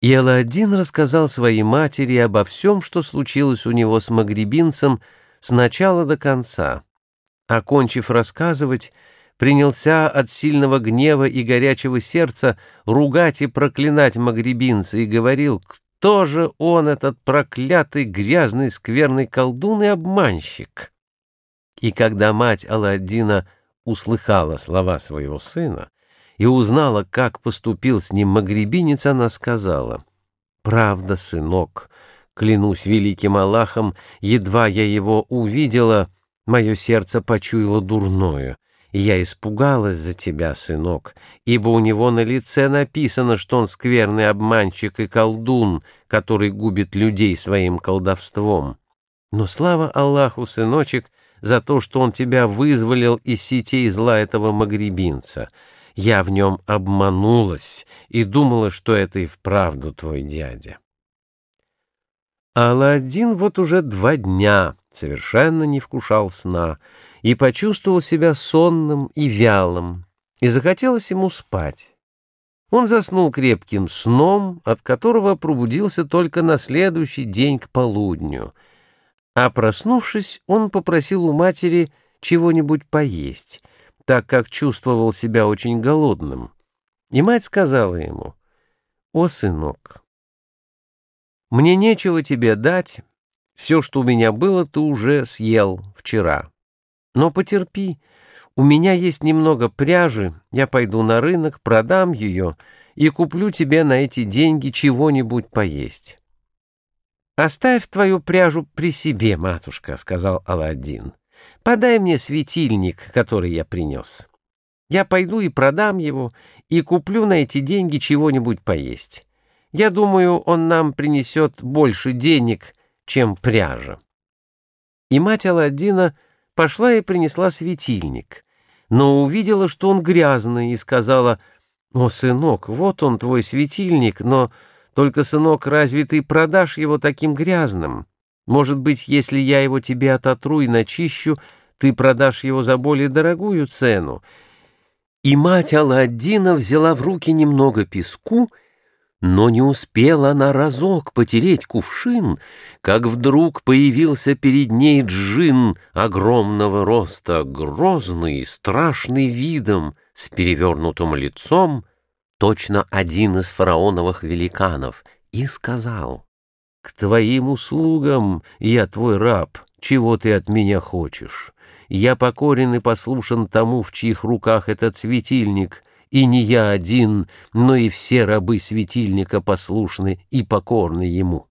И Аладдин рассказал своей матери обо всем, что случилось у него с магребинцем с начала до конца. Окончив рассказывать, принялся от сильного гнева и горячего сердца ругать и проклинать магребинца и говорил, кто же он, этот проклятый, грязный, скверный колдун и обманщик. И когда мать Аладдина услыхала слова своего сына, и узнала, как поступил с ним магребинец, она сказала, «Правда, сынок, клянусь великим Аллахом, едва я его увидела, мое сердце почуяло дурное». И я испугалась за тебя, сынок, ибо у него на лице написано, что он скверный обманщик и колдун, который губит людей своим колдовством. Но слава Аллаху, сыночек, за то, что он тебя вызволил из сетей зла этого магребинца. Я в нем обманулась и думала, что это и вправду твой дядя. Аладдин вот уже два дня совершенно не вкушал сна и почувствовал себя сонным и вялым, и захотелось ему спать. Он заснул крепким сном, от которого пробудился только на следующий день к полудню, а проснувшись, он попросил у матери чего-нибудь поесть — так как чувствовал себя очень голодным. И мать сказала ему, «О, сынок, мне нечего тебе дать, все, что у меня было, ты уже съел вчера. Но потерпи, у меня есть немного пряжи, я пойду на рынок, продам ее и куплю тебе на эти деньги чего-нибудь поесть». «Оставь твою пряжу при себе, матушка», — сказал Аладдин. Подай мне светильник, который я принес. Я пойду и продам его, и куплю на эти деньги чего-нибудь поесть. Я думаю, он нам принесет больше денег, чем пряжа. И мать Аладдина пошла и принесла светильник, но увидела, что он грязный, и сказала, «О, сынок, вот он, твой светильник, но только, сынок, разве ты продашь его таким грязным?» Может быть, если я его тебе ототру и начищу, ты продашь его за более дорогую цену. И мать Аладдина взяла в руки немного песку, но не успела она разок потереть кувшин, как вдруг появился перед ней джин огромного роста, грозный страшный видом, с перевернутым лицом, точно один из фараоновых великанов, и сказал — к твоим услугам я твой раб, чего ты от меня хочешь? Я покорен и послушан тому, в чьих руках этот светильник, и не я один, но и все рабы светильника послушны и покорны ему.